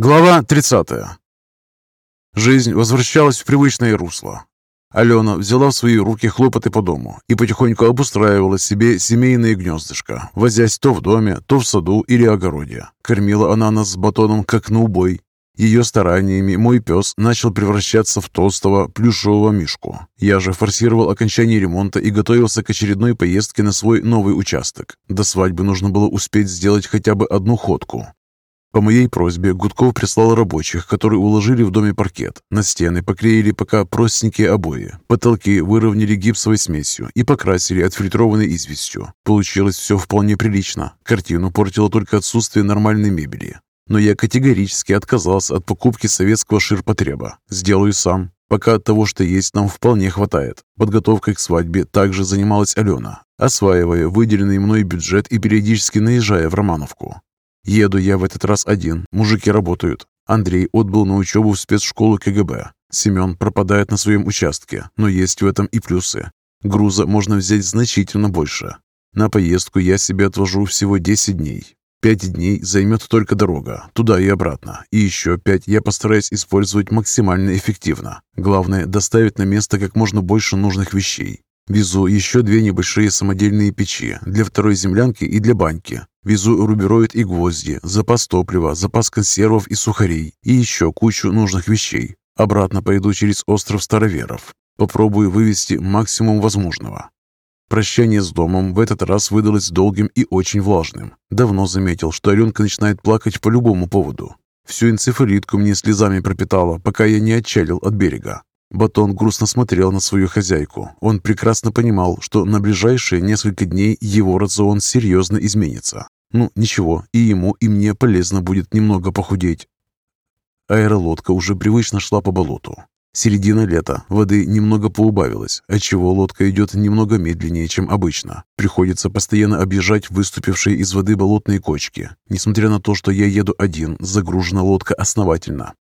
Глава 30. Жизнь возвращалась в привычное русло. Алена взяла в свои руки хлопоты по дому и потихоньку обустраивала себе семейное гнездышко, возясь то в доме, то в саду или огороде. Кормила она нас с батоном как на убой. Ее стараниями мой пес начал превращаться в толстого плюшевого мишку. Я же форсировал окончание ремонта и готовился к очередной поездке на свой новый участок. До свадьбы нужно было успеть сделать хотя бы одну ходку, по моей просьбе Гудков прислал рабочих, которые уложили в доме паркет. На стены поклеили пока простенькие обои. Потолки выровняли гипсовой смесью и покрасили отфильтрованной известью. Получилось все вполне прилично. Картину портило только отсутствие нормальной мебели. Но я категорически отказался от покупки советского ширпотреба. Сделаю сам. Пока того, что есть, нам вполне хватает. Подготовкой к свадьбе также занималась Алена, осваивая выделенный мной бюджет и периодически наезжая в Романовку. Еду я в этот раз один, мужики работают. Андрей отбыл на учебу в спецшколу КГБ. Семен пропадает на своем участке, но есть в этом и плюсы. Груза можно взять значительно больше. На поездку я себе отвожу всего 10 дней. Пять дней займет только дорога, туда и обратно. И еще пять я постараюсь использовать максимально эффективно. Главное, доставить на место как можно больше нужных вещей. Везу еще две небольшие самодельные печи для второй землянки и для баньки. Везу рубероид и гвозди, запас топлива, запас консервов и сухарей и еще кучу нужных вещей. Обратно пойду через остров Староверов. Попробую вывести максимум возможного. Прощание с домом в этот раз выдалось долгим и очень влажным. Давно заметил, что Аленка начинает плакать по любому поводу. Всю энцефалитку мне слезами пропитала, пока я не отчалил от берега. Батон грустно смотрел на свою хозяйку. Он прекрасно понимал, что на ближайшие несколько дней его рацион серьезно изменится. Ну, ничего, и ему, и мне полезно будет немного похудеть. Аэролодка уже привычно шла по болоту. Середина лета, воды немного поубавилось, отчего лодка идет немного медленнее, чем обычно. Приходится постоянно объезжать выступившие из воды болотные кочки. Несмотря на то, что я еду один, загружена лодка основательно.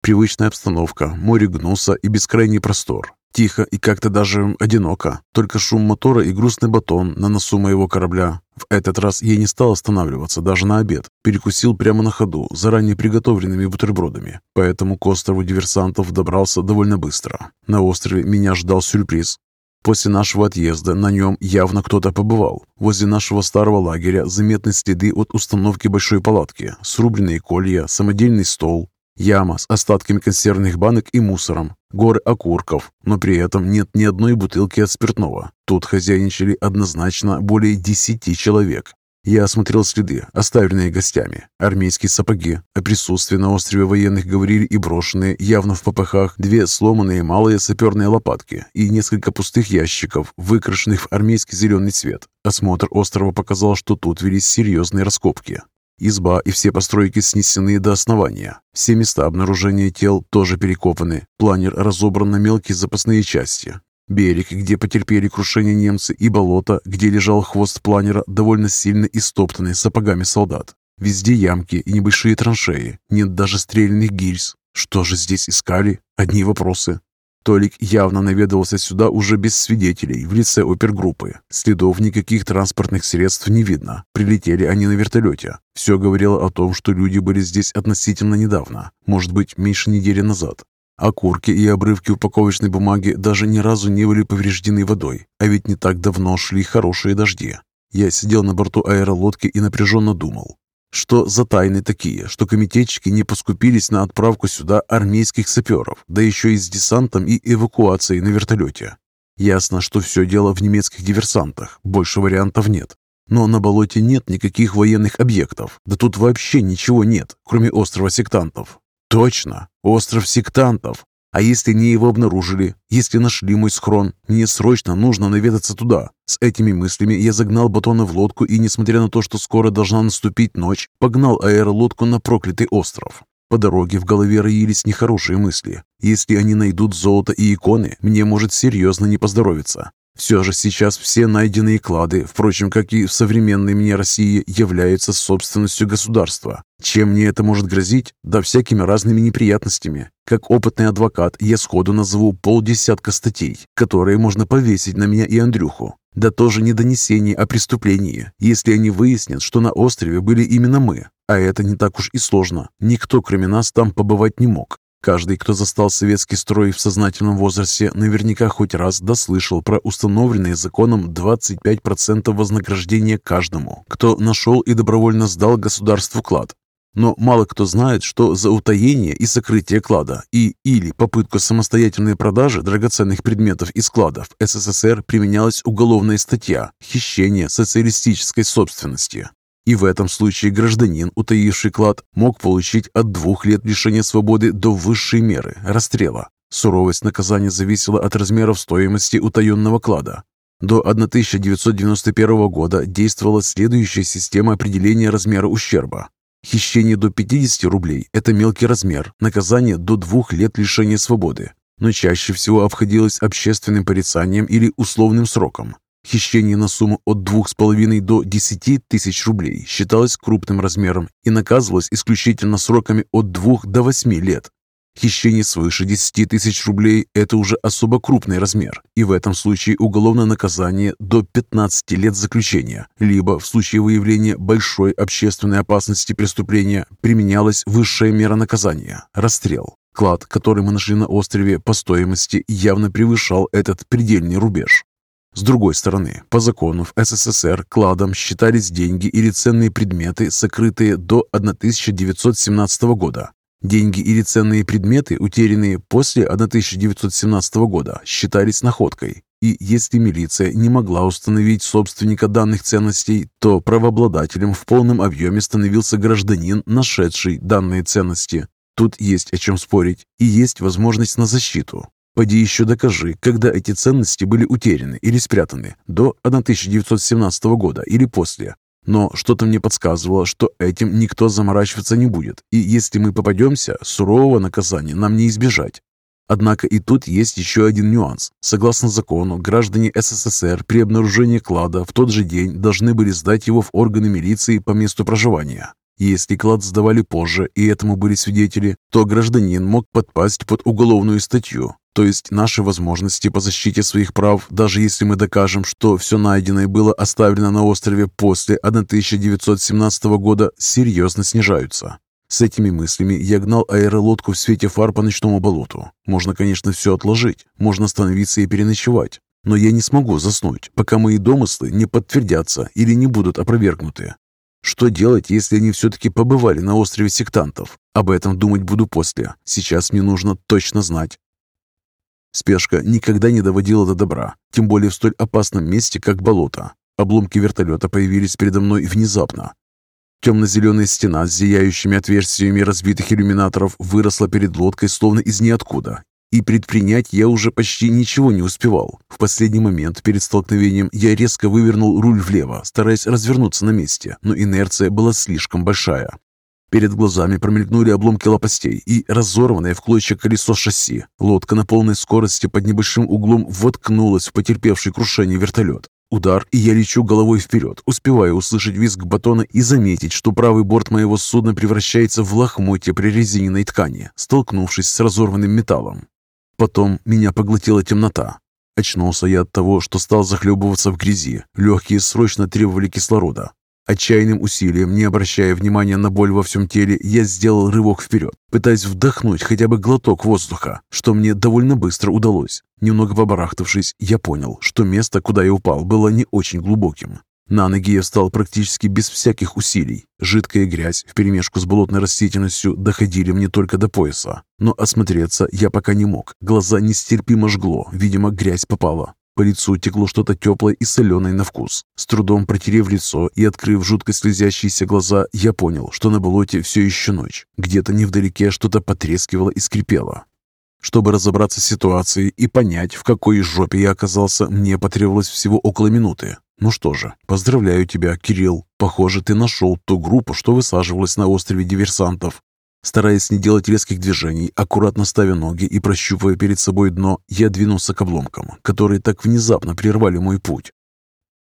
Привычная обстановка, море гнуса и бескрайний простор. Тихо и как-то даже одиноко. Только шум мотора и грустный батон на носу моего корабля. В этот раз я не стал останавливаться даже на обед. Перекусил прямо на ходу, заранее приготовленными бутербродами. Поэтому к острову диверсантов добрался довольно быстро. На острове меня ждал сюрприз. После нашего отъезда на нем явно кто-то побывал. Возле нашего старого лагеря заметны следы от установки большой палатки, срубленные колья, самодельный стол, Яма с остатками консервных банок и мусором, горы окурков, но при этом нет ни одной бутылки от спиртного. Тут хозяйничали однозначно более десяти человек. Я осмотрел следы, оставленные гостями. Армейские сапоги. О присутствии на острове военных говорили и брошенные, явно в попыхах, две сломанные малые саперные лопатки и несколько пустых ящиков, выкрашенных в армейский зеленый цвет. Осмотр острова показал, что тут велись серьезные раскопки. Изба и все постройки снесены до основания. Все места обнаружения тел тоже перекопаны. Планер разобран на мелкие запасные части. Берег, где потерпели крушение немцы, и болото, где лежал хвост планера, довольно сильно истоптаны сапогами солдат. Везде ямки и небольшие траншеи. Нет даже стрельных гильз. Что же здесь искали? Одни вопросы. Толик явно наведывался сюда уже без свидетелей в лице опергруппы. Следов никаких транспортных средств не видно. Прилетели они на вертолете. Все говорило о том, что люди были здесь относительно недавно, может быть, меньше недели назад. Окурки и обрывки упаковочной бумаги даже ни разу не были повреждены водой, а ведь не так давно шли хорошие дожди. Я сидел на борту аэролодки и напряженно думал. Что за тайны такие, что комитетчики не поскупились на отправку сюда армейских саперов, да еще и с десантом и эвакуацией на вертолете? Ясно, что все дело в немецких диверсантах, больше вариантов нет. Но на болоте нет никаких военных объектов, да тут вообще ничего нет, кроме острова сектантов. Точно, остров сектантов. А если не его обнаружили, если нашли мой схрон, мне срочно нужно наведаться туда. С этими мыслями я загнал батона в лодку и, несмотря на то, что скоро должна наступить ночь, погнал аэролодку на проклятый остров. По дороге в голове роились нехорошие мысли. Если они найдут золото и иконы, мне может серьезно не поздоровиться. Все же сейчас все найденные клады, впрочем, как и в современной мне России, являются собственностью государства. Чем мне это может грозить? Да всякими разными неприятностями. Как опытный адвокат я сходу назову полдесятка статей, которые можно повесить на меня и Андрюху. Да тоже не донесение о преступлении, если они выяснят, что на острове были именно мы. А это не так уж и сложно. Никто, кроме нас, там побывать не мог. Каждый, кто застал советский строй в сознательном возрасте, наверняка хоть раз дослышал про установленные законом 25% вознаграждения каждому, кто нашел и добровольно сдал государству клад. Но мало кто знает, что за утаение и сокрытие клада и или попытку самостоятельной продажи драгоценных предметов из складов СССР применялась уголовная статья «Хищение социалистической собственности». И в этом случае гражданин, утаивший клад, мог получить от двух лет лишения свободы до высшей меры – расстрела. Суровость наказания зависела от размеров стоимости утаенного клада. До 1991 года действовала следующая система определения размера ущерба. Хищение до 50 рублей – это мелкий размер, наказание до двух лет лишения свободы, но чаще всего обходилось общественным порицанием или условным сроком. Хищение на сумму от 2,5 до 10 тысяч рублей считалось крупным размером и наказывалось исключительно сроками от 2 до 8 лет. Хищение свыше 10 тысяч рублей – это уже особо крупный размер, и в этом случае уголовное наказание до 15 лет заключения, либо в случае выявления большой общественной опасности преступления применялась высшая мера наказания – расстрел. Клад, который мы нашли на острове по стоимости, явно превышал этот предельный рубеж. С другой стороны, по закону в СССР кладом считались деньги или ценные предметы, сокрытые до 1917 года. Деньги или ценные предметы, утерянные после 1917 года, считались находкой. И если милиция не могла установить собственника данных ценностей, то правообладателем в полном объеме становился гражданин, нашедший данные ценности. Тут есть о чем спорить и есть возможность на защиту. Поди еще докажи, когда эти ценности были утеряны или спрятаны, до 1917 года или после. Но что-то мне подсказывало, что этим никто заморачиваться не будет, и если мы попадемся, сурового наказания нам не избежать. Однако и тут есть еще один нюанс. Согласно закону, граждане СССР при обнаружении клада в тот же день должны были сдать его в органы милиции по месту проживания. Если клад сдавали позже, и этому были свидетели, то гражданин мог подпасть под уголовную статью, то есть наши возможности по защите своих прав, даже если мы докажем, что все найденное было оставлено на острове после 1917 года, серьезно снижаются. С этими мыслями я гнал аэролодку в свете фар по ночному болоту. Можно, конечно, все отложить, можно остановиться и переночевать. Но я не смогу заснуть, пока мои домыслы не подтвердятся или не будут опровергнуты. Что делать, если они все-таки побывали на острове сектантов? Об этом думать буду после. Сейчас мне нужно точно знать, Спешка никогда не доводила до добра, тем более в столь опасном месте, как болото. Обломки вертолета появились передо мной внезапно. Темно-зеленая стена с зияющими отверстиями разбитых иллюминаторов выросла перед лодкой словно из ниоткуда, и предпринять я уже почти ничего не успевал. В последний момент перед столкновением я резко вывернул руль влево, стараясь развернуться на месте, но инерция была слишком большая. Перед глазами промелькнули обломки лопастей и разорванное в клочья колесо шасси. Лодка на полной скорости под небольшим углом воткнулась в потерпевший крушение вертолет. Удар, и я лечу головой вперед, успевая услышать визг батона и заметить, что правый борт моего судна превращается в лохмотье прорезиненной ткани, столкнувшись с разорванным металлом. Потом меня поглотила темнота. Очнулся я от того, что стал захлебываться в грязи. Легкие срочно требовали кислорода. Отчаянным усилием, не обращая внимания на боль во всем теле, я сделал рывок вперед, пытаясь вдохнуть хотя бы глоток воздуха, что мне довольно быстро удалось. Немного побарахтавшись, я понял, что место, куда я упал, было не очень глубоким. На ноги я встал практически без всяких усилий. Жидкая грязь вперемешку с болотной растительностью доходили мне только до пояса. Но осмотреться я пока не мог. Глаза нестерпимо жгло, видимо, грязь попала. По лицу текло что-то теплое и соленое на вкус. С трудом протерев лицо и открыв жутко слезящиеся глаза, я понял, что на болоте все еще ночь. Где-то невдалеке что-то потрескивало и скрипело. Чтобы разобраться с ситуацией и понять, в какой жопе я оказался, мне потребовалось всего около минуты. Ну что же, поздравляю тебя, Кирилл. Похоже, ты нашел ту группу, что высаживалась на острове диверсантов. Стараясь не делать резких движений, аккуратно ставя ноги и прощупывая перед собой дно, я двинулся к обломкам, которые так внезапно прервали мой путь.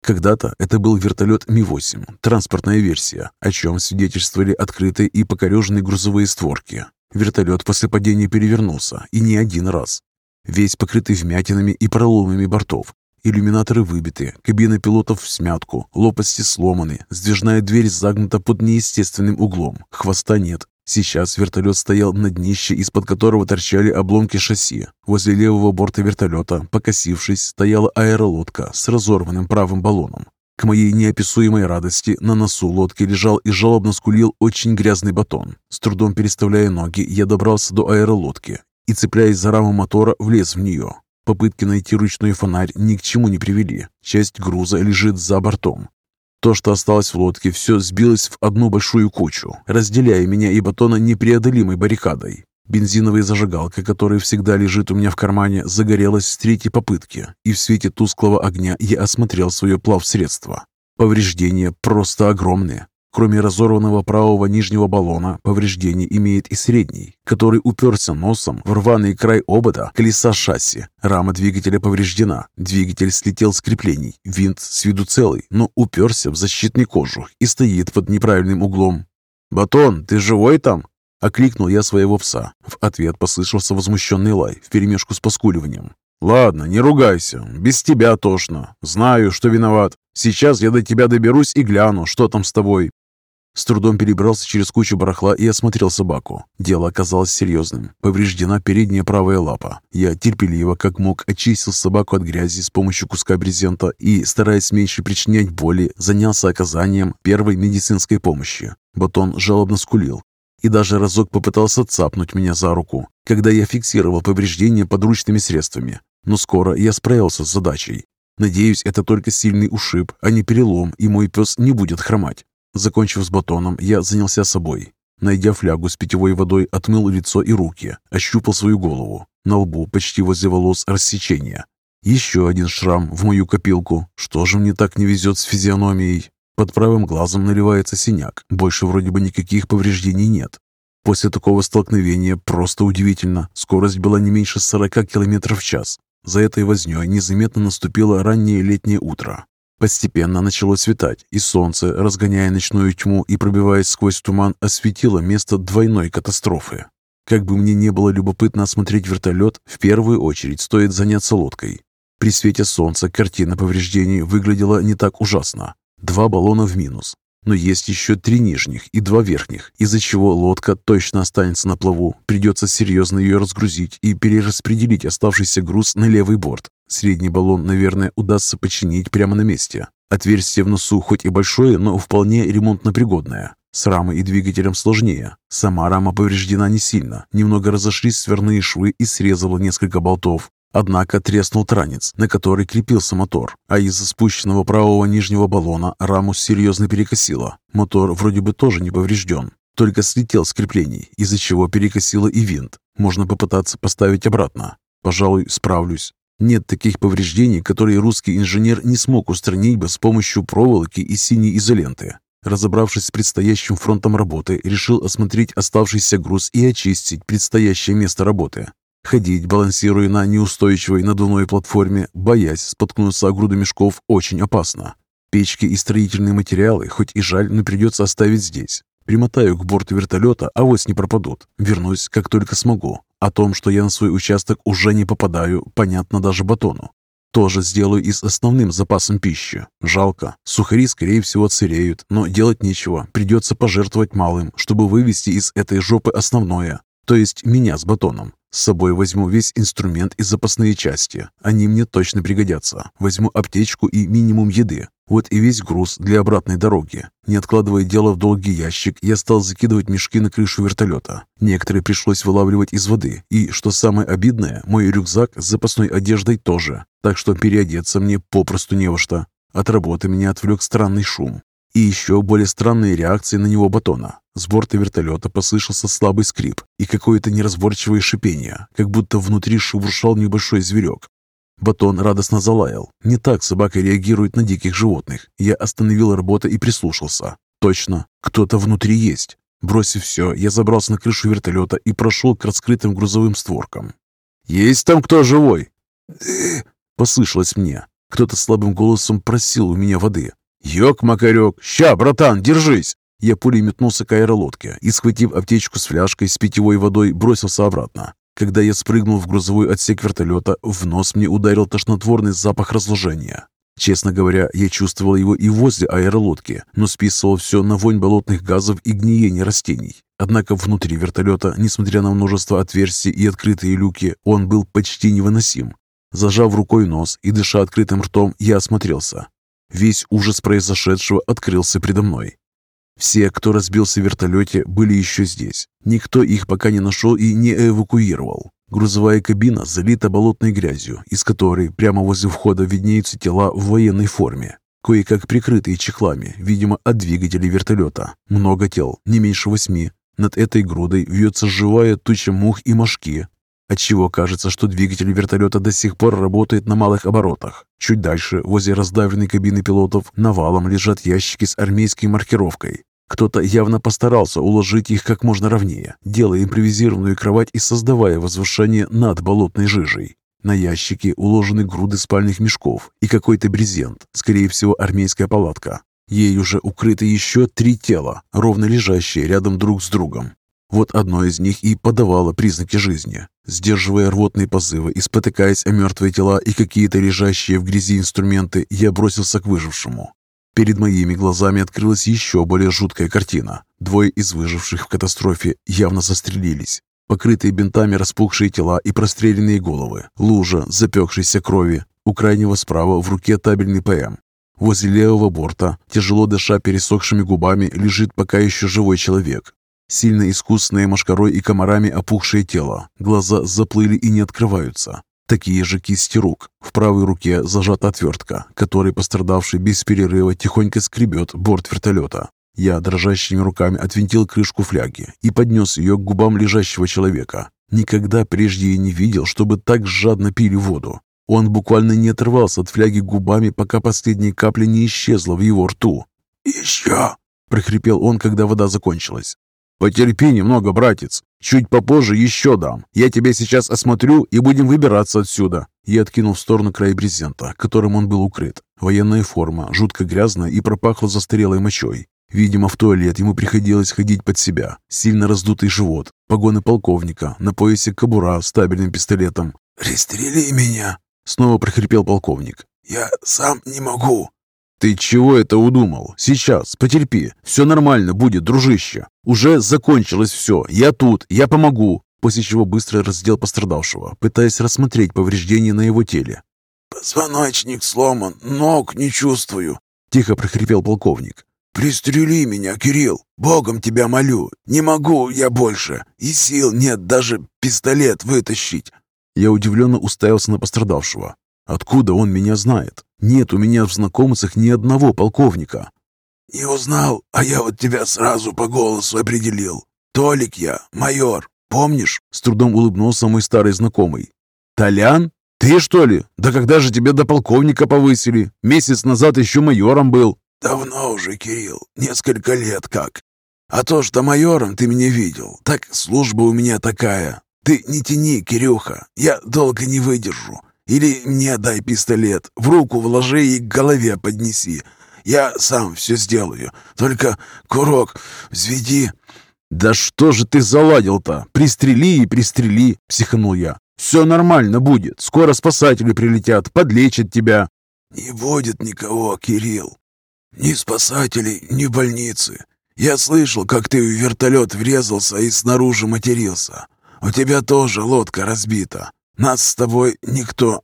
Когда-то это был вертолет Ми-8, транспортная версия, о чем свидетельствовали открытые и покореженные грузовые створки. Вертолет после падения перевернулся, и не один раз. Весь покрытый вмятинами и проломами бортов. Иллюминаторы выбиты, кабина пилотов в смятку, лопасти сломаны, сдвижная дверь загнута под неестественным углом, хвоста нет, Сейчас вертолет стоял на днище, из-под которого торчали обломки шасси. Возле левого борта вертолета, покосившись, стояла аэролодка с разорванным правым баллоном. К моей неописуемой радости на носу лодки лежал и жалобно скулил очень грязный батон. С трудом переставляя ноги, я добрался до аэролодки и, цепляясь за раму мотора, влез в нее. Попытки найти ручной фонарь ни к чему не привели. Часть груза лежит за бортом. То, что осталось в лодке, все сбилось в одну большую кучу, разделяя меня и Батона непреодолимой баррикадой. Бензиновая зажигалка, которая всегда лежит у меня в кармане, загорелась с третьей попытки, и в свете тусклого огня я осмотрел свое плавсредство. Повреждения просто огромные. Кроме разорванного правого нижнего баллона, повреждение имеет и средний, который уперся носом в рваный край обода колеса шасси. Рама двигателя повреждена, двигатель слетел с креплений, винт с виду целый, но уперся в защитный кожух и стоит под неправильным углом. «Батон, ты живой там?» Окликнул я своего пса. В ответ послышался возмущенный лай вперемешку с поскуливанием. «Ладно, не ругайся. Без тебя тошно. Знаю, что виноват. Сейчас я до тебя доберусь и гляну, что там с тобой. С трудом перебрался через кучу барахла и осмотрел собаку. Дело оказалось серьезным. Повреждена передняя правая лапа. Я терпеливо, как мог, очистил собаку от грязи с помощью куска брезента и, стараясь меньше причинять боли, занялся оказанием первой медицинской помощи. Батон жалобно скулил и даже разок попытался цапнуть меня за руку, когда я фиксировал повреждения подручными средствами. Но скоро я справился с задачей. Надеюсь, это только сильный ушиб, а не перелом, и мой пес не будет хромать. Закончив с батоном, я занялся собой. Найдя флягу с питьевой водой, отмыл лицо и руки, ощупал свою голову. На лбу, почти возле волос, рассечение. Еще один шрам в мою копилку. Что же мне так не везет с физиономией? Под правым глазом наливается синяк. Больше вроде бы никаких повреждений нет. После такого столкновения просто удивительно. Скорость была не меньше 40 км в час. За этой вознёй незаметно наступило раннее летнее утро. Постепенно начало светать, и солнце, разгоняя ночную тьму и пробиваясь сквозь туман, осветило место двойной катастрофы. Как бы мне не было любопытно осмотреть вертолет, в первую очередь стоит заняться лодкой. При свете солнца картина повреждений выглядела не так ужасно. Два баллона в минус, но есть еще три нижних и два верхних, из-за чего лодка точно останется на плаву. Придется серьезно ее разгрузить и перераспределить оставшийся груз на левый борт. Средний баллон, наверное, удастся починить прямо на месте. Отверстие в носу хоть и большое, но вполне ремонтно-пригодное. С рамой и двигателем сложнее. Сама рама повреждена не сильно. Немного разошлись сверные швы и срезала несколько болтов. Однако треснул транец, на который крепился мотор, а из-за спущенного правого нижнего баллона раму серьезно перекосило. Мотор вроде бы тоже не поврежден, только слетел с креплений, из-за чего перекосило и винт. Можно попытаться поставить обратно. Пожалуй, справлюсь. Нет таких повреждений, которые русский инженер не смог устранить бы с помощью проволоки и синей изоленты. Разобравшись с предстоящим фронтом работы, решил осмотреть оставшийся груз и очистить предстоящее место работы. Ходить, балансируя на неустойчивой надувной платформе, боясь споткнуться о груду мешков, очень опасно. Печки и строительные материалы, хоть и жаль, но придется оставить здесь. Примотаю к борту вертолета, а вот не пропадут. Вернусь, как только смогу. О том, что я на свой участок уже не попадаю, понятно даже батону. Тоже сделаю и с основным запасом пищи. Жалко. Сухари, скорее всего, отсыреют, но делать нечего. Придется пожертвовать малым, чтобы вывести из этой жопы основное. То есть меня с батоном. С собой возьму весь инструмент и запасные части. Они мне точно пригодятся. Возьму аптечку и минимум еды. Вот и весь груз для обратной дороги. Не откладывая дело в долгий ящик, я стал закидывать мешки на крышу вертолета. Некоторые пришлось вылавливать из воды. И, что самое обидное, мой рюкзак с запасной одеждой тоже. Так что переодеться мне попросту не во что. От работы меня отвлек странный шум. И еще более странные реакции на него батона. С борта вертолета послышался слабый скрип и какое-то неразборчивое шипение, как будто внутри шебуршал небольшой зверек. Батон радостно залаял. Не так собака реагирует на диких животных. Я остановил работу и прислушался. Точно, кто-то внутри есть. Бросив все, я забрался на крышу вертолета и прошел к раскрытым грузовым створкам. «Есть там кто живой?» «Ты...» — послышалось мне. Кто-то слабым голосом просил у меня воды. «Ёк-макарёк! Ща, братан, держись!» Я пулей метнулся к аэролодке и, схватив аптечку с фляжкой с питьевой водой, бросился обратно. Когда я спрыгнул в грузовой отсек вертолета, в нос мне ударил тошнотворный запах разложения. Честно говоря, я чувствовал его и возле аэролодки, но списывал все на вонь болотных газов и гниение растений. Однако внутри вертолета, несмотря на множество отверстий и открытые люки, он был почти невыносим. Зажав рукой нос и дыша открытым ртом, я осмотрелся. Весь ужас произошедшего открылся предо мной. Все, кто разбился в вертолете, были еще здесь. Никто их пока не нашел и не эвакуировал. Грузовая кабина залита болотной грязью, из которой прямо возле входа виднеются тела в военной форме, кое-как прикрытые чехлами, видимо, от двигателей вертолета. Много тел, не меньше восьми. Над этой грудой вьется живая туча мух и мошки, отчего кажется, что двигатель вертолета до сих пор работает на малых оборотах. Чуть дальше, возле раздавленной кабины пилотов, навалом лежат ящики с армейской маркировкой. Кто-то явно постарался уложить их как можно ровнее, делая импровизированную кровать и создавая возвышение над болотной жижей. На ящике уложены груды спальных мешков и какой-то брезент, скорее всего армейская палатка. Ей уже укрыты еще три тела, ровно лежащие рядом друг с другом. Вот одно из них и подавало признаки жизни. Сдерживая рвотные позывы и спотыкаясь о мертвые тела и какие-то лежащие в грязи инструменты, я бросился к выжившему. Перед моими глазами открылась еще более жуткая картина. Двое из выживших в катастрофе явно застрелились. Покрытые бинтами распухшие тела и простреленные головы. Лужа запекшейся крови. У крайнего справа в руке табельный ПМ. Возле левого борта, тяжело дыша пересохшими губами, лежит пока еще живой человек. Сильно искусное мошкарой и комарами опухшее тело. Глаза заплыли и не открываются. Такие же кисти рук. В правой руке зажата отвертка, которой пострадавший без перерыва тихонько скребет борт вертолета. Я дрожащими руками отвинтил крышку фляги и поднес ее к губам лежащего человека. Никогда прежде я не видел, чтобы так жадно пили воду. Он буквально не отрывался от фляги губами, пока последняя капля не исчезла в его рту. «Еще!» – прохрипел он, когда вода закончилась. «Потерпи немного, братец. Чуть попозже еще дам. Я тебя сейчас осмотрю и будем выбираться отсюда». Я откинул в сторону край брезента, которым он был укрыт. Военная форма, жутко грязная и пропахла застарелой мочой. Видимо, в туалет ему приходилось ходить под себя. Сильно раздутый живот, погоны полковника, на поясе кобура с табельным пистолетом. «Пристрели меня!» — снова прохрипел полковник. «Я сам не могу!» «Ты чего это удумал? Сейчас, потерпи. Все нормально будет, дружище. Уже закончилось все. Я тут, я помогу». После чего быстро раздел пострадавшего, пытаясь рассмотреть повреждения на его теле. «Позвоночник сломан, ног не чувствую», — тихо прохрипел полковник. «Пристрели меня, Кирилл! Богом тебя молю! Не могу я больше! И сил нет даже пистолет вытащить!» Я удивленно уставился на пострадавшего. Откуда он меня знает? Нет у меня в знакомцах ни одного полковника. Не узнал, а я вот тебя сразу по голосу определил. Толик я, майор, помнишь? С трудом улыбнулся мой старый знакомый. Толян? Ты что ли? Да когда же тебя до полковника повысили? Месяц назад еще майором был. Давно уже, Кирилл, несколько лет как. А то, что майором ты меня видел, так служба у меня такая. Ты не тяни, Кирюха, я долго не выдержу. Или мне дай пистолет, в руку вложи и к голове поднеси. Я сам все сделаю. Только курок взведи». «Да что же ты заладил-то? Пристрели и пристрели!» – психанул я. «Все нормально будет. Скоро спасатели прилетят, подлечат тебя». «Не будет никого, Кирилл. Ни спасателей, ни больницы. Я слышал, как ты в вертолет врезался и снаружи матерился. У тебя тоже лодка разбита. Нас с тобой никто...»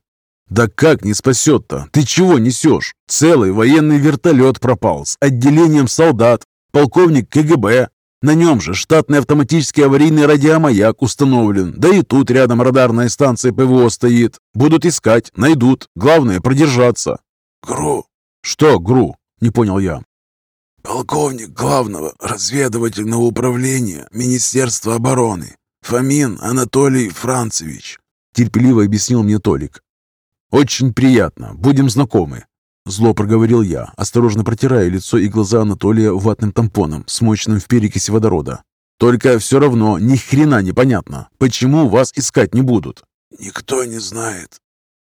«Да как не спасет-то? Ты чего несешь? Целый военный вертолет пропал с отделением солдат, полковник КГБ. На нем же штатный автоматический аварийный радиомаяк установлен. Да и тут рядом радарная станция ПВО стоит. Будут искать, найдут. Главное продержаться». «ГРУ». «Что ГРУ?» – не понял я. «Полковник главного разведывательного управления Министерства обороны. Фомин Анатолий Францевич терпеливо объяснил мне Толик. «Очень приятно. Будем знакомы». Зло проговорил я, осторожно протирая лицо и глаза Анатолия ватным тампоном, смоченным в перекиси водорода. Только все равно ни хрена непонятно, почему вас искать не будут. Никто не знает,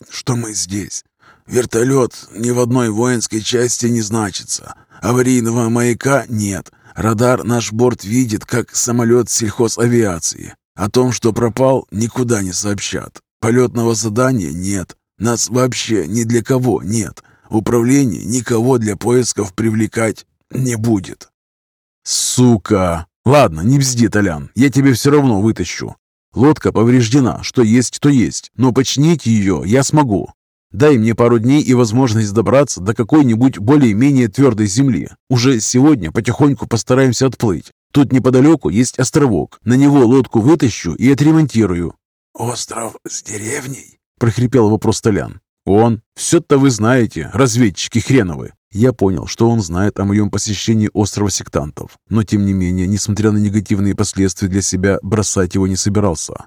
что мы здесь. Вертолет ни в одной воинской части не значится. Аварийного маяка нет. Радар наш борт видит, как самолет сельхозавиации. О том, что пропал, никуда не сообщат. Полетного задания нет. Нас вообще ни для кого нет. Управление никого для поисков привлекать не будет. Сука! Ладно, не бзди, Толян, я тебе все равно вытащу. Лодка повреждена, что есть, то есть, но починить ее я смогу. Дай мне пару дней и возможность добраться до какой-нибудь более-менее твердой земли. Уже сегодня потихоньку постараемся отплыть. Тут неподалеку есть островок. На него лодку вытащу и отремонтирую». «Остров с деревней?» – прохрипел вопрос Толян. «Он. Все-то вы знаете, разведчики хреновы». Я понял, что он знает о моем посещении острова сектантов, но тем не менее, несмотря на негативные последствия для себя, бросать его не собирался.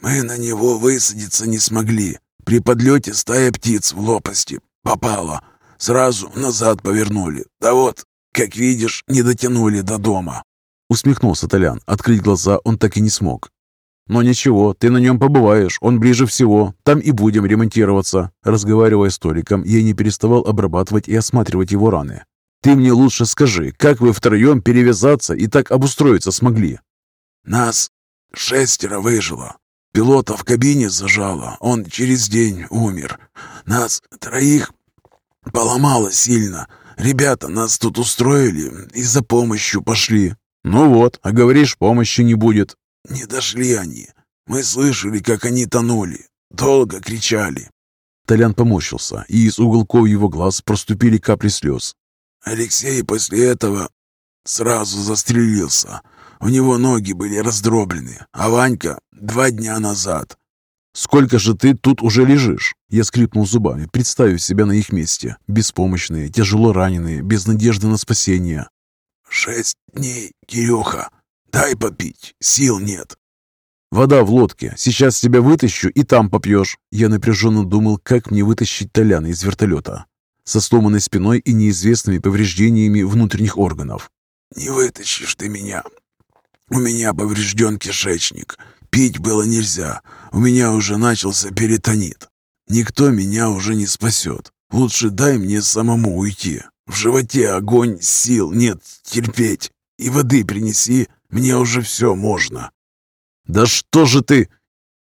«Мы на него высадиться не смогли. При подлете стая птиц в лопасти попала. Сразу назад повернули. Да вот, как видишь, не дотянули до дома». Усмехнулся Толян. Открыть глаза он так и не смог. «Но ничего, ты на нем побываешь, он ближе всего. Там и будем ремонтироваться». Разговаривая с Толиком, я не переставал обрабатывать и осматривать его раны. «Ты мне лучше скажи, как вы втроем перевязаться и так обустроиться смогли?» «Нас шестеро выжило. Пилота в кабине зажало, он через день умер. Нас троих поломало сильно. Ребята нас тут устроили и за помощью пошли». «Ну вот, а говоришь, помощи не будет. Не дошли они. Мы слышали, как они тонули. Долго кричали. Толян поморщился, и из уголков его глаз проступили капли слез. Алексей после этого сразу застрелился. У него ноги были раздроблены, а Ванька два дня назад. «Сколько же ты тут уже лежишь?» Я скрипнул зубами, представив себя на их месте. Беспомощные, тяжело раненые, без надежды на спасение. «Шесть дней, Кирюха. «Дай попить, сил нет». «Вода в лодке. Сейчас тебя вытащу и там попьешь». Я напряженно думал, как мне вытащить Толяна из вертолета. Со сломанной спиной и неизвестными повреждениями внутренних органов. «Не вытащишь ты меня. У меня поврежден кишечник. Пить было нельзя. У меня уже начался перитонит. Никто меня уже не спасет. Лучше дай мне самому уйти. В животе огонь, сил нет терпеть. И воды принеси, мне уже все можно». «Да что же ты...»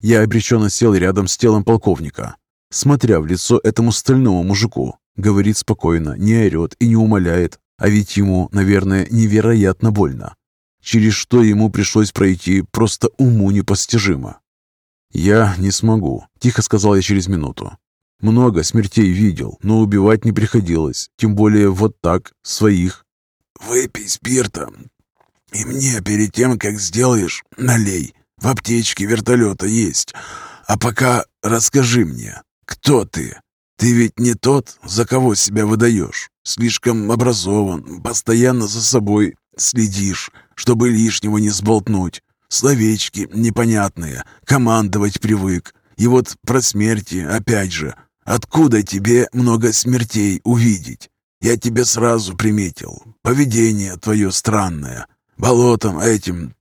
Я обреченно сел рядом с телом полковника, смотря в лицо этому стальному мужику. Говорит спокойно, не орет и не умоляет, а ведь ему, наверное, невероятно больно. Через что ему пришлось пройти, просто уму непостижимо. «Я не смогу», — тихо сказал я через минуту. «Много смертей видел, но убивать не приходилось, тем более вот так, своих». «Выпей спирта, и мне перед тем, как сделаешь, налей. В аптечке вертолета есть. А пока расскажи мне, кто ты? Ты ведь не тот, за кого себя выдаешь. Слишком образован, постоянно за собой следишь, чтобы лишнего не сболтнуть. Словечки непонятные, командовать привык. И вот про смерти опять же. Откуда тебе много смертей увидеть? Я тебя сразу приметил. Поведение твое странное. Болотом этим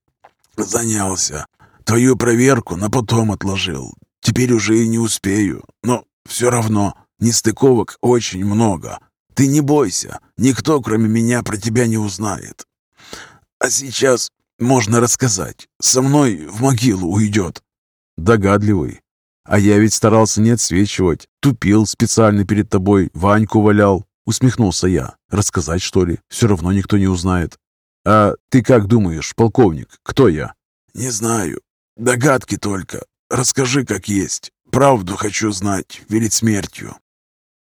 занялся. Твою проверку на потом отложил. Теперь уже и не успею. Но все равно нестыковок очень много. Ты не бойся. Никто, кроме меня, про тебя не узнает. А сейчас можно рассказать. Со мной в могилу уйдет. Догадливый. А я ведь старался не отсвечивать. Тупил специально перед тобой, Ваньку валял. Усмехнулся я. Рассказать, что ли? Все равно никто не узнает. «А ты как думаешь, полковник, кто я?» «Не знаю. Догадки только. Расскажи, как есть. Правду хочу знать перед смертью».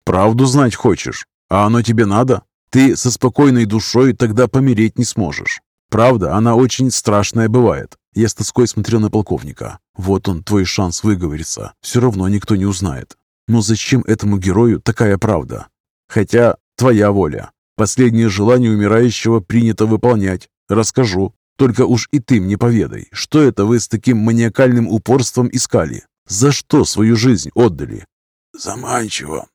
«Правду знать хочешь? А оно тебе надо? Ты со спокойной душой тогда помереть не сможешь. Правда, она очень страшная бывает». Я с тоской смотрел на полковника. «Вот он, твой шанс выговориться. Все равно никто не узнает. Но зачем этому герою такая правда? Хотя твоя воля. Последнее желание умирающего принято выполнять. Расскажу. Только уж и ты мне поведай, что это вы с таким маниакальным упорством искали? За что свою жизнь отдали?» «Заманчиво.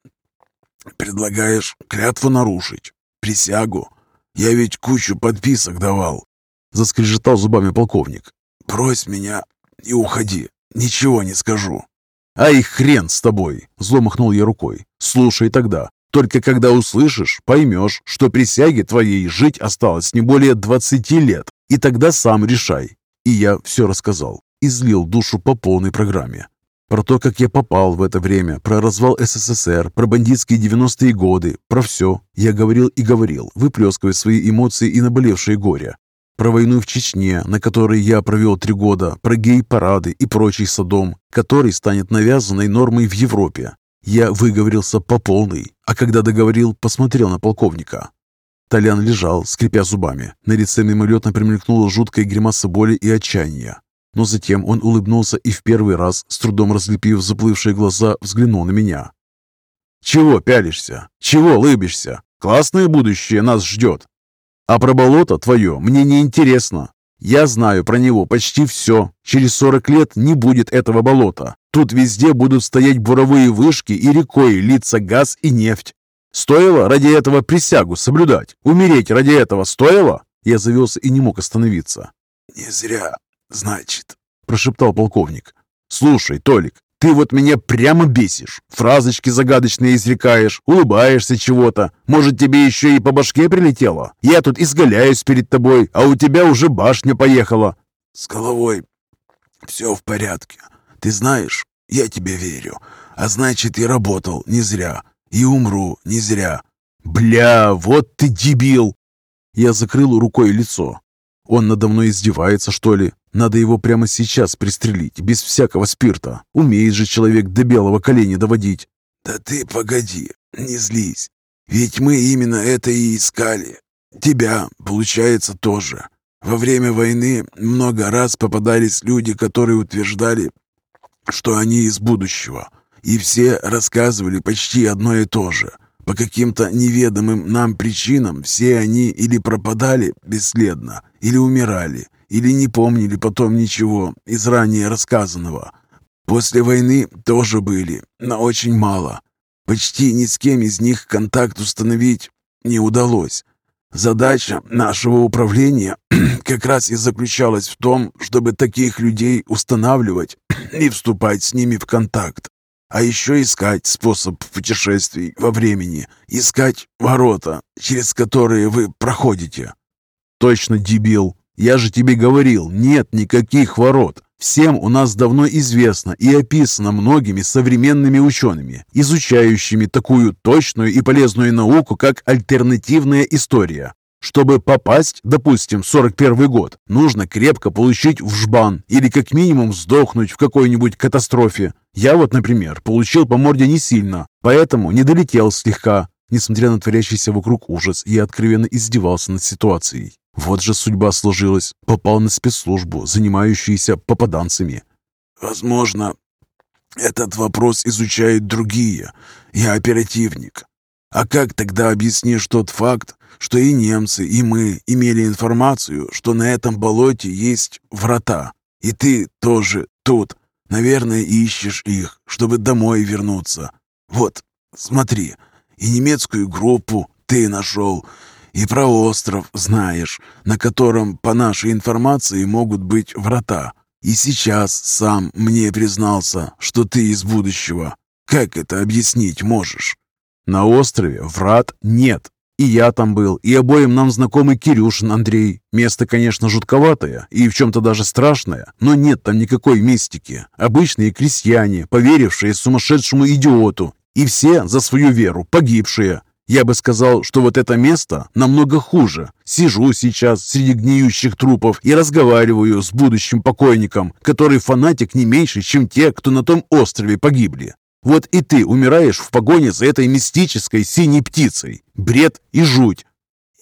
Предлагаешь клятву нарушить? Присягу? Я ведь кучу подписок давал. Заскрежетал зубами полковник. «Брось меня и уходи. Ничего не скажу». «Ай, хрен с тобой!» Зло махнул я рукой. «Слушай тогда. Только когда услышишь, поймешь, что присяге твоей жить осталось не более 20 лет. И тогда сам решай». И я все рассказал. Излил душу по полной программе. Про то, как я попал в это время, про развал СССР, про бандитские 90-е годы, про все. Я говорил и говорил, выплескивая свои эмоции и наболевшее горе. Про войну в Чечне, на которой я провел три года, про гей-парады и прочий садом, который станет навязанной нормой в Европе. Я выговорился по полной, а когда договорил, посмотрел на полковника. Толян лежал, скрипя зубами. На лице мимолетно примелькнула жуткая гримаса боли и отчаяния. Но затем он улыбнулся и в первый раз, с трудом разлепив заплывшие глаза, взглянул на меня. «Чего пялишься? Чего лыбишься? Классное будущее нас ждет. А про болото твое мне не интересно. Я знаю про него почти все. Через 40 лет не будет этого болота. Тут везде будут стоять буровые вышки и рекой литься газ и нефть. Стоило ради этого присягу соблюдать? Умереть ради этого стоило?» Я завелся и не мог остановиться. «Не зря значит?» – прошептал полковник. «Слушай, Толик, ты вот меня прямо бесишь. Фразочки загадочные изрекаешь, улыбаешься чего-то. Может, тебе еще и по башке прилетело? Я тут изгаляюсь перед тобой, а у тебя уже башня поехала». «С головой все в порядке. Ты знаешь, я тебе верю. А значит, и работал не зря. И умру не зря». «Бля, вот ты дебил!» Я закрыл рукой лицо. Он надо мной издевается, что ли? Надо его прямо сейчас пристрелить, без всякого спирта. Умеет же человек до белого колени доводить. Да ты погоди, не злись. Ведь мы именно это и искали. Тебя, получается, тоже. Во время войны много раз попадались люди, которые утверждали, что они из будущего. И все рассказывали почти одно и то же. По каким-то неведомым нам причинам все они или пропадали бесследно, или умирали, или не помнили потом ничего из ранее рассказанного. После войны тоже были, но очень мало. Почти ни с кем из них контакт установить не удалось. Задача нашего управления как раз и заключалась в том, чтобы таких людей устанавливать и вступать с ними в контакт. А еще искать способ путешествий во времени, искать ворота, через которые вы проходите. Точно, дебил. Я же тебе говорил, нет никаких ворот. Всем у нас давно известно и описано многими современными учеными, изучающими такую точную и полезную науку, как альтернативная история. Чтобы попасть, допустим, в 41 год, нужно крепко получить в жбан или как минимум сдохнуть в какой-нибудь катастрофе. Я вот, например, получил по морде не сильно, поэтому не долетел слегка. Несмотря на творящийся вокруг ужас, я откровенно издевался над ситуацией. Вот же судьба сложилась. Попал на спецслужбу, занимающуюся попаданцами. «Возможно, этот вопрос изучают другие. Я оперативник. А как тогда объяснишь тот факт, что и немцы, и мы имели информацию, что на этом болоте есть врата, и ты тоже тут. Наверное, ищешь их, чтобы домой вернуться. Вот, смотри, и немецкую группу ты нашел, и про остров знаешь, на котором, по нашей информации, могут быть врата. И сейчас сам мне признался, что ты из будущего. Как это объяснить можешь?» «На острове врат нет. И я там был, и обоим нам знакомый Кирюшин Андрей. Место, конечно, жутковатое и в чем-то даже страшное, но нет там никакой мистики. Обычные крестьяне, поверившие сумасшедшему идиоту, и все за свою веру погибшие. Я бы сказал, что вот это место намного хуже. Сижу сейчас среди гниющих трупов и разговариваю с будущим покойником, который фанатик не меньше, чем те, кто на том острове погибли. Вот и ты умираешь в погоне за этой мистической синей птицей. Бред и жуть.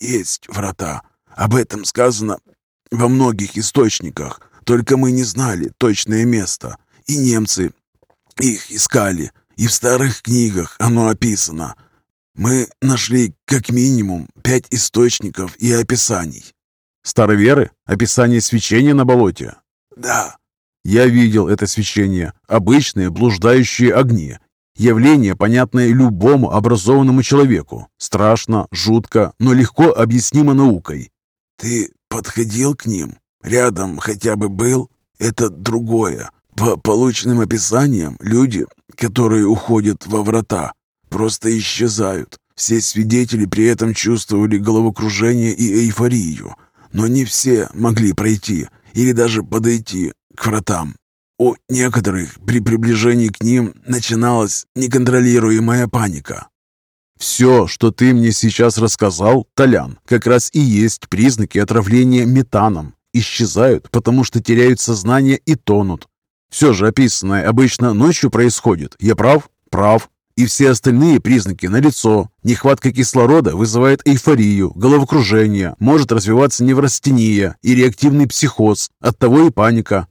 Есть врата. Об этом сказано во многих источниках. Только мы не знали точное место. И немцы их искали. И в старых книгах оно описано. Мы нашли как минимум пять источников и описаний. Староверы? Описание свечения на болоте? Да. Я видел это свечение. Обычные блуждающие огни. Явление, понятное любому образованному человеку. Страшно, жутко, но легко объяснимо наукой. Ты подходил к ним? Рядом хотя бы был? Это другое. По полученным описаниям, люди, которые уходят во врата, просто исчезают. Все свидетели при этом чувствовали головокружение и эйфорию, но не все могли пройти или даже подойти к вратам. У некоторых при приближении к ним начиналась неконтролируемая паника. «Все, что ты мне сейчас рассказал, Толян, как раз и есть признаки отравления метаном. Исчезают, потому что теряют сознание и тонут. Все же описанное обычно ночью происходит. Я прав? Прав. И все остальные признаки налицо. Нехватка кислорода вызывает эйфорию, головокружение, может развиваться неврастения и реактивный психоз. Оттого и паника.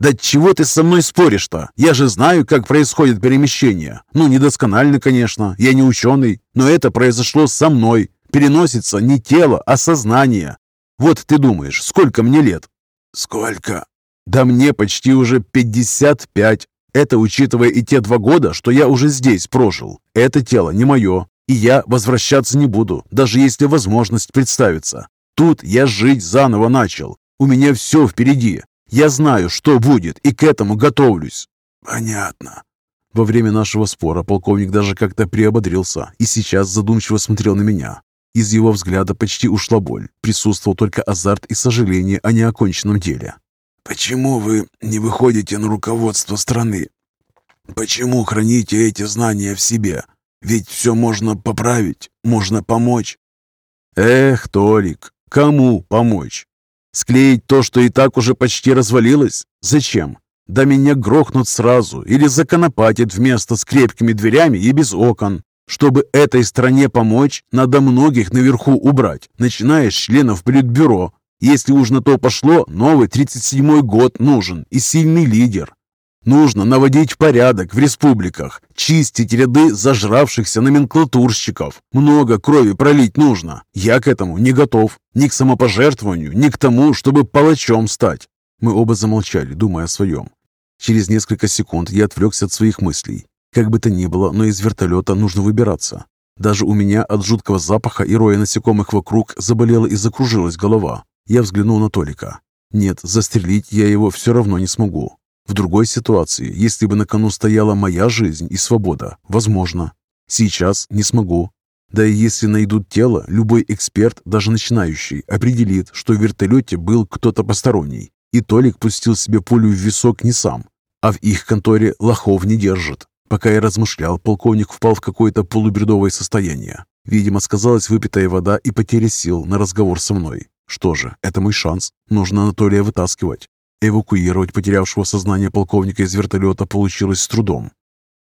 «Да чего ты со мной споришь-то? Я же знаю, как происходит перемещение. Ну, недосконально, конечно, я не ученый, но это произошло со мной. Переносится не тело, а сознание. Вот ты думаешь, сколько мне лет?» «Сколько?» Да мне почти уже 55. Это учитывая и те два года, что я уже здесь прожил. Это тело не мое, и я возвращаться не буду, даже если возможность представится. Тут я жить заново начал. У меня все впереди. Я знаю, что будет, и к этому готовлюсь». «Понятно». Во время нашего спора полковник даже как-то приободрился и сейчас задумчиво смотрел на меня. Из его взгляда почти ушла боль. Присутствовал только азарт и сожаление о неоконченном деле. Почему вы не выходите на руководство страны? Почему храните эти знания в себе? Ведь все можно поправить, можно помочь. Эх, Толик, кому помочь? Склеить то, что и так уже почти развалилось? Зачем? Да меня грохнут сразу или законопатят вместо с крепкими дверями и без окон. Чтобы этой стране помочь, надо многих наверху убрать, начиная с членов Политбюро, если уж на то пошло, новый 37-й год нужен и сильный лидер. Нужно наводить порядок в республиках, чистить ряды зажравшихся номенклатурщиков. Много крови пролить нужно. Я к этому не готов. Ни к самопожертвованию, ни к тому, чтобы палачом стать. Мы оба замолчали, думая о своем. Через несколько секунд я отвлекся от своих мыслей. Как бы то ни было, но из вертолета нужно выбираться. Даже у меня от жуткого запаха и роя насекомых вокруг заболела и закружилась голова. Я взглянул на Толика. Нет, застрелить я его все равно не смогу. В другой ситуации, если бы на кону стояла моя жизнь и свобода, возможно. Сейчас не смогу. Да и если найдут тело, любой эксперт, даже начинающий, определит, что в вертолете был кто-то посторонний. И Толик пустил себе пулю в висок не сам, а в их конторе лохов не держат. Пока я размышлял, полковник впал в какое-то полубредовое состояние. Видимо, сказалась выпитая вода и потеря сил на разговор со мной. Что же, это мой шанс. Нужно Анатолия вытаскивать. Эвакуировать потерявшего сознание полковника из вертолета получилось с трудом.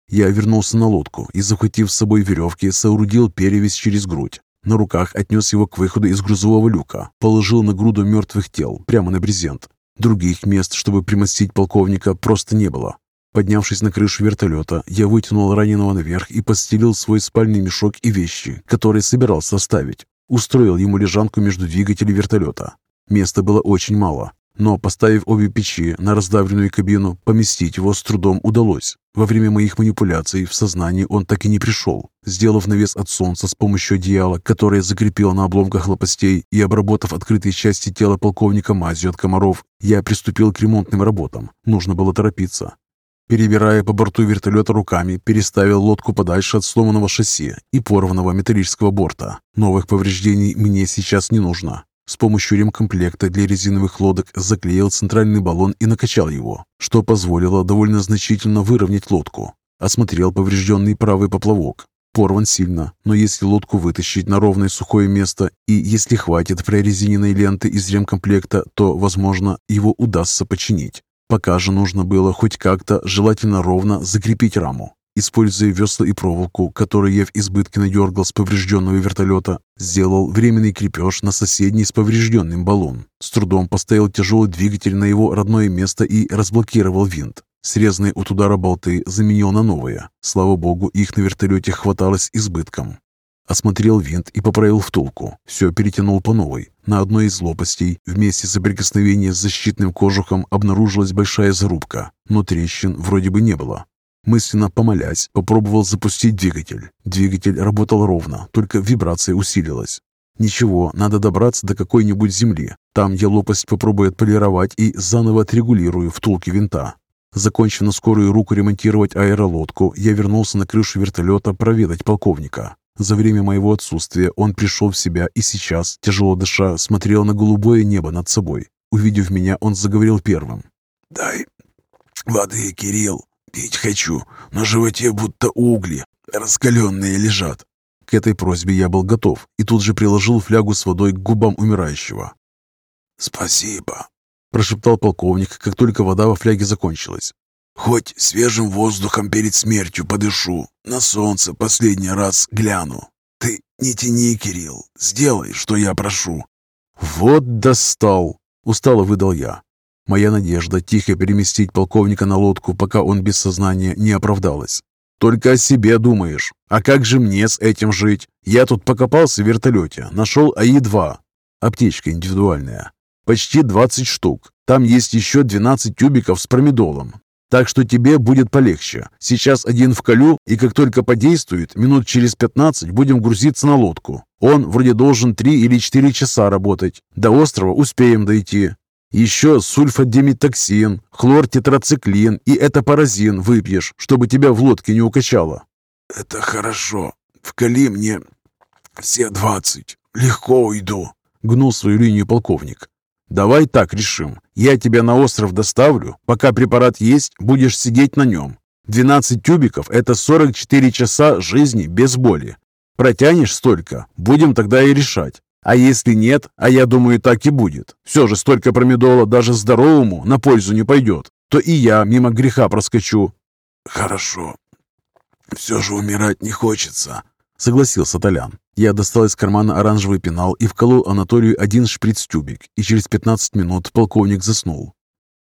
Я вернулся на лодку и, захватив с собой веревки, соорудил перевязь через грудь. На руках отнес его к выходу из грузового люка, положил на груду мертвых тел, прямо на брезент. Других мест, чтобы примостить полковника, просто не было. Поднявшись на крышу вертолета, я вытянул раненого наверх и постелил свой спальный мешок и вещи, которые собирался оставить. Устроил ему лежанку между двигателей вертолета. Места было очень мало, но, поставив обе печи на раздавленную кабину, поместить его с трудом удалось. Во время моих манипуляций в сознание он так и не пришел. Сделав навес от солнца с помощью одеяла, которое закрепил на обломках лопастей, и обработав открытые части тела полковника мазью от комаров, я приступил к ремонтным работам. Нужно было торопиться. Перебирая по борту вертолета руками, переставил лодку подальше от сломанного шасси и порванного металлического борта. Новых повреждений мне сейчас не нужно. С помощью ремкомплекта для резиновых лодок заклеил центральный баллон и накачал его, что позволило довольно значительно выровнять лодку. Осмотрел поврежденный правый поплавок. Порван сильно, но если лодку вытащить на ровное сухое место и если хватит прорезиненной ленты из ремкомплекта, то, возможно, его удастся починить. Пока же нужно было хоть как-то, желательно ровно, закрепить раму. Используя весла и проволоку, которую я в избытке надергал с поврежденного вертолета, сделал временный крепеж на соседний с поврежденным баллон. С трудом поставил тяжелый двигатель на его родное место и разблокировал винт. Срезанные от удара болты заменил на новые. Слава богу, их на вертолете хваталось избытком. Осмотрел винт и поправил втулку. Все перетянул по новой. На одной из лопастей, вместе соприкосновения с защитным кожухом, обнаружилась большая зарубка, но трещин вроде бы не было. Мысленно помолясь, попробовал запустить двигатель. Двигатель работал ровно, только вибрация усилилась. Ничего, надо добраться до какой-нибудь земли. Там я лопасть попробую отполировать и заново отрегулирую втулки винта. Закончив на скорую руку ремонтировать аэролодку, я вернулся на крышу вертолета проведать полковника. За время моего отсутствия он пришел в себя и сейчас, тяжело дыша, смотрел на голубое небо над собой. Увидев меня, он заговорил первым. «Дай воды, Кирилл. Пить хочу. На животе будто угли, раскаленные лежат». К этой просьбе я был готов и тут же приложил флягу с водой к губам умирающего. «Спасибо», – прошептал полковник, как только вода во фляге закончилась. «Хоть свежим воздухом перед смертью подышу, на солнце последний раз гляну. Ты не тяни, Кирилл, сделай, что я прошу». «Вот достал!» – устало выдал я. Моя надежда тихо переместить полковника на лодку, пока он без сознания, не оправдалась. «Только о себе думаешь. А как же мне с этим жить? Я тут покопался в вертолете, нашел АИ-2. Аптечка индивидуальная. Почти 20 штук. Там есть еще 12 тюбиков с промедолом. Так что тебе будет полегче. Сейчас один вколю, и как только подействует, минут через 15 будем грузиться на лодку. Он вроде должен 3 или 4 часа работать. До острова успеем дойти. Еще сульфадимитоксин, хлортетрациклин и этапаразин выпьешь, чтобы тебя в лодке не укачало. «Это хорошо. Вкали мне все двадцать. Легко уйду», — гнул свою линию полковник. «Давай так решим. Я тебя на остров доставлю. Пока препарат есть, будешь сидеть на нем. 12 тюбиков – это 44 часа жизни без боли. Протянешь столько, будем тогда и решать. А если нет, а я думаю, так и будет, все же столько промедола даже здоровому на пользу не пойдет, то и я мимо греха проскочу». «Хорошо. Все же умирать не хочется», — согласился Толян. Я достал из кармана оранжевый пенал и вколол Анатолию один шприц-тюбик, и через 15 минут полковник заснул.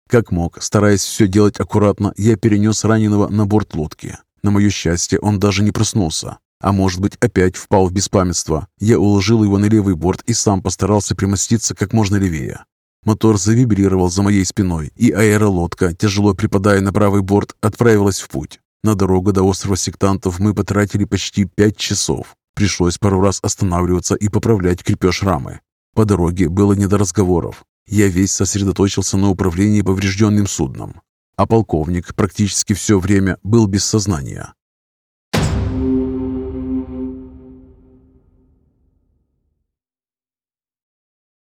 Как мог, стараясь все делать аккуратно, я перенес раненого на борт лодки. На мое счастье, он даже не проснулся. А может быть, опять впал в беспамятство. Я уложил его на левый борт и сам постарался примоститься как можно левее. Мотор завибрировал за моей спиной, и аэролодка, тяжело припадая на правый борт, отправилась в путь. На дорогу до острова сектантов мы потратили почти пять часов. Пришлось пару раз останавливаться и поправлять крепеж рамы. По дороге было не до разговоров. Я весь сосредоточился на управлении поврежденным судном. А полковник практически все время был без сознания.